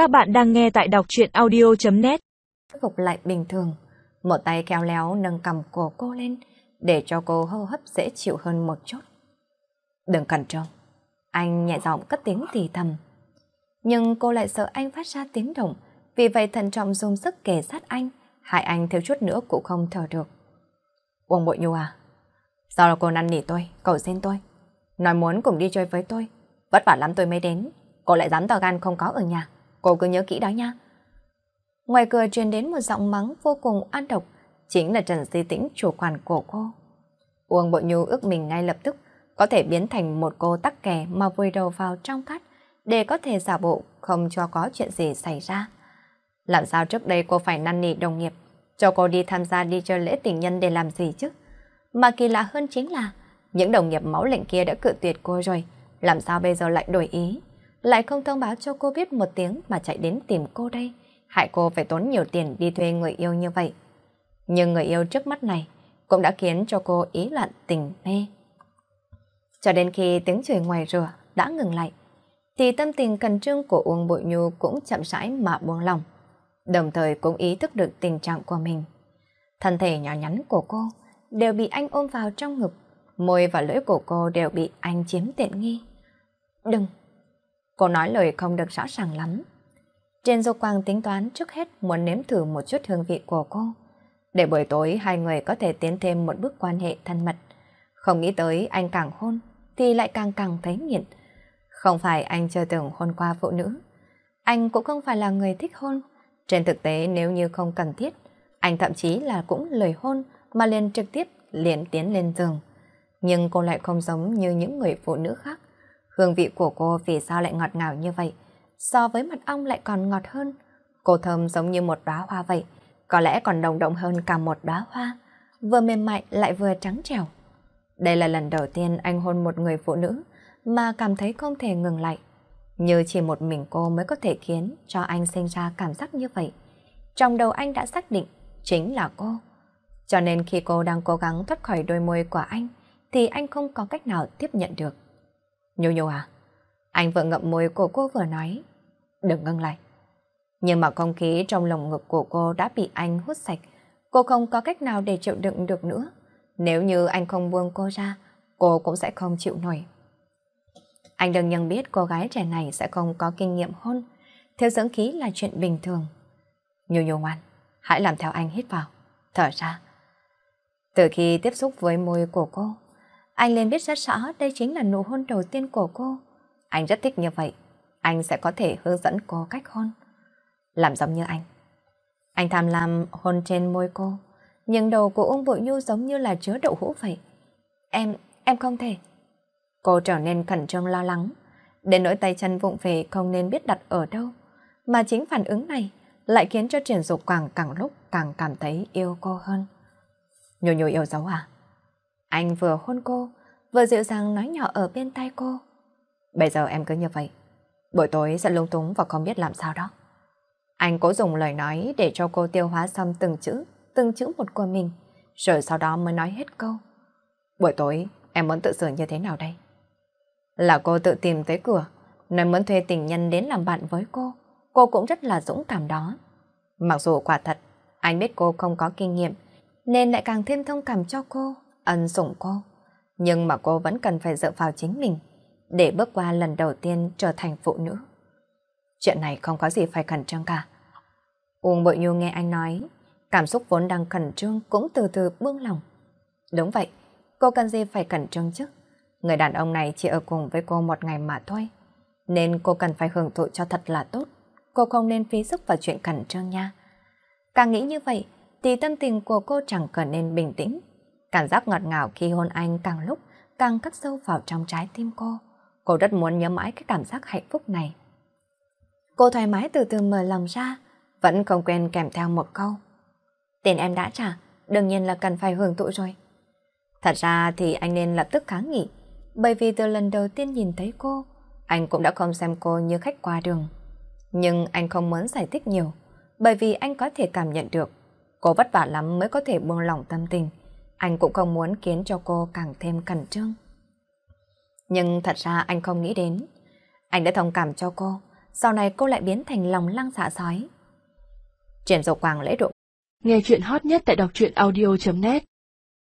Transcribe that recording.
Các bạn đang nghe tại đọc chuyện audio.net Phục lại bình thường, một tay kéo léo nâng cầm của cô lên để cho cô hô hấp dễ chịu hơn một chút. Đừng cẩn trọng. Anh nhẹ giọng cất tiếng thì thầm. Nhưng cô lại sợ anh phát ra tiếng động, vì vậy thận trọng dùng sức kề sát anh, hại anh thiếu chút nữa cũng không thở được. Uông Bội Nhu à, sao là cô năn nỉ tôi, cầu xin tôi, nói muốn cùng đi chơi với tôi, vất vả lắm tôi mới đến, cô lại dám tỏ gan không có ở nhà, cô cứ nhớ kỹ đó nha. Ngoài cửa truyền đến một giọng mắng vô cùng an độc, chính là Trần Di Tĩnh chủ quản của cô. Uông Bội Nhu ước mình ngay lập tức có thể biến thành một cô tắc kè mà vùi đầu vào trong cát để có thể giả bộ không cho có chuyện gì xảy ra. Làm sao trước đây cô phải năn nỉ đồng nghiệp cho cô đi tham gia đi chơi lễ tình nhân để làm gì chứ? Mà kỳ lạ hơn chính là những đồng nghiệp máu lệnh kia đã cự tuyệt cô rồi. Làm sao bây giờ lại đổi ý? Lại không thông báo cho cô biết một tiếng mà chạy đến tìm cô đây. Hại cô phải tốn nhiều tiền đi thuê người yêu như vậy. Nhưng người yêu trước mắt này cũng đã khiến cho cô ý loạn tình mê. Cho đến khi tiếng chửi ngoài rửa đã ngừng lại, thì tâm tình cần trương của Uông Bội Nhu cũng chậm rãi mà buông lòng, đồng thời cũng ý thức được tình trạng của mình. Thân thể nhỏ nhắn của cô đều bị anh ôm vào trong ngực, môi và lưỡi của cô đều bị anh chiếm tiện nghi. Đừng! Cô nói lời không được rõ ràng lắm. Trên dục quang tính toán trước hết muốn nếm thử một chút hương vị của cô, để buổi tối hai người có thể tiến thêm một bước quan hệ thân mật. Không nghĩ tới anh càng hôn, thì lại càng càng thấy nghiện. Không phải anh chưa từng hôn qua phụ nữ. Anh cũng không phải là người thích hôn. Trên thực tế nếu như không cần thiết, anh thậm chí là cũng lời hôn mà liền trực tiếp liền tiến lên giường. Nhưng cô lại không giống như những người phụ nữ khác. Hương vị của cô vì sao lại ngọt ngào như vậy? So với mật ong lại còn ngọt hơn. Cô thơm giống như một đóa hoa vậy. Có lẽ còn đồng động hơn cả một đóa hoa. Vừa mềm mại lại vừa trắng trẻo. Đây là lần đầu tiên anh hôn một người phụ nữ mà cảm thấy không thể ngừng lại. Như chỉ một mình cô mới có thể khiến cho anh sinh ra cảm giác như vậy. Trong đầu anh đã xác định chính là cô. Cho nên khi cô đang cố gắng thoát khỏi đôi môi của anh, thì anh không có cách nào tiếp nhận được. Nhu nhu à? Anh vừa ngậm môi của cô vừa nói. Đừng ngưng lại. Nhưng mà không khí trong lồng ngực của cô đã bị anh hút sạch. Cô không có cách nào để chịu đựng được nữa. Nếu như anh không buông cô ra, cô cũng sẽ không chịu nổi. Anh đừng nhận biết cô gái trẻ này sẽ không có kinh nghiệm hôn. Thiếu dưỡng khí là chuyện bình thường. Nhu nhu ngoan, hãy làm theo anh hít vào, thở ra. Từ khi tiếp xúc với môi của cô, anh liền biết rất rõ đây chính là nụ hôn đầu tiên của cô. Anh rất thích như vậy, anh sẽ có thể hướng dẫn cô cách hôn. Làm giống như anh. Anh tham lam hôn trên môi cô, nhưng đầu của Uông Bội Nhu giống như là chứa đậu hũ vậy. Em, em không thể. Cô trở nên khẩn trương lo lắng, đến nỗi tay chân vụng về không nên biết đặt ở đâu. Mà chính phản ứng này lại khiến cho triển dục càng càng lúc càng cảm thấy yêu cô hơn. Nhồi nhồi yêu dấu à? Anh vừa hôn cô, vừa dịu dàng nói nhỏ ở bên tay cô. Bây giờ em cứ như vậy, buổi tối sẽ lung túng và không biết làm sao đó. Anh cố dùng lời nói để cho cô tiêu hóa xong từng chữ, từng chữ một của mình, rồi sau đó mới nói hết câu. Buổi tối, em muốn tự xử như thế nào đây? Là cô tự tìm tới cửa, nói muốn thuê tình nhân đến làm bạn với cô. Cô cũng rất là dũng cảm đó. Mặc dù quả thật, anh biết cô không có kinh nghiệm, nên lại càng thêm thông cảm cho cô, ân sủng cô. Nhưng mà cô vẫn cần phải dựa vào chính mình, để bước qua lần đầu tiên trở thành phụ nữ. Chuyện này không có gì phải khẩn trương cả. Uông Bội Nhu nghe anh nói, cảm xúc vốn đang khẩn trương cũng từ từ buông lòng. Đúng vậy, cô cần gì phải khẩn trương chứ? Người đàn ông này chỉ ở cùng với cô một ngày mà thôi. Nên cô cần phải hưởng thụ cho thật là tốt. Cô không nên phí sức vào chuyện khẩn trương nha. Càng nghĩ như vậy, thì tâm tình của cô chẳng cần nên bình tĩnh. Cảm giác ngọt ngào khi hôn anh càng lúc càng cắt sâu vào trong trái tim cô. Cô rất muốn nhớ mãi cái cảm giác hạnh phúc này. Cô thoải mái từ từ mở lòng ra, vẫn không quên kèm theo một câu. Tiền em đã trả, đương nhiên là cần phải hưởng thụ rồi. Thật ra thì anh nên lập tức kháng nghị, bởi vì từ lần đầu tiên nhìn thấy cô, anh cũng đã không xem cô như khách qua đường. Nhưng anh không muốn giải thích nhiều, bởi vì anh có thể cảm nhận được cô vất vả lắm mới có thể buông lỏng tâm tình. Anh cũng không muốn khiến cho cô càng thêm cẩn trương. Nhưng thật ra anh không nghĩ đến. Anh đã thông cảm cho cô, sau này cô lại biến thành lòng lăng xạ sói. Chuyển dầu quàng lễ độ. Nghe chuyện hot nhất tại đọc truyện audio.net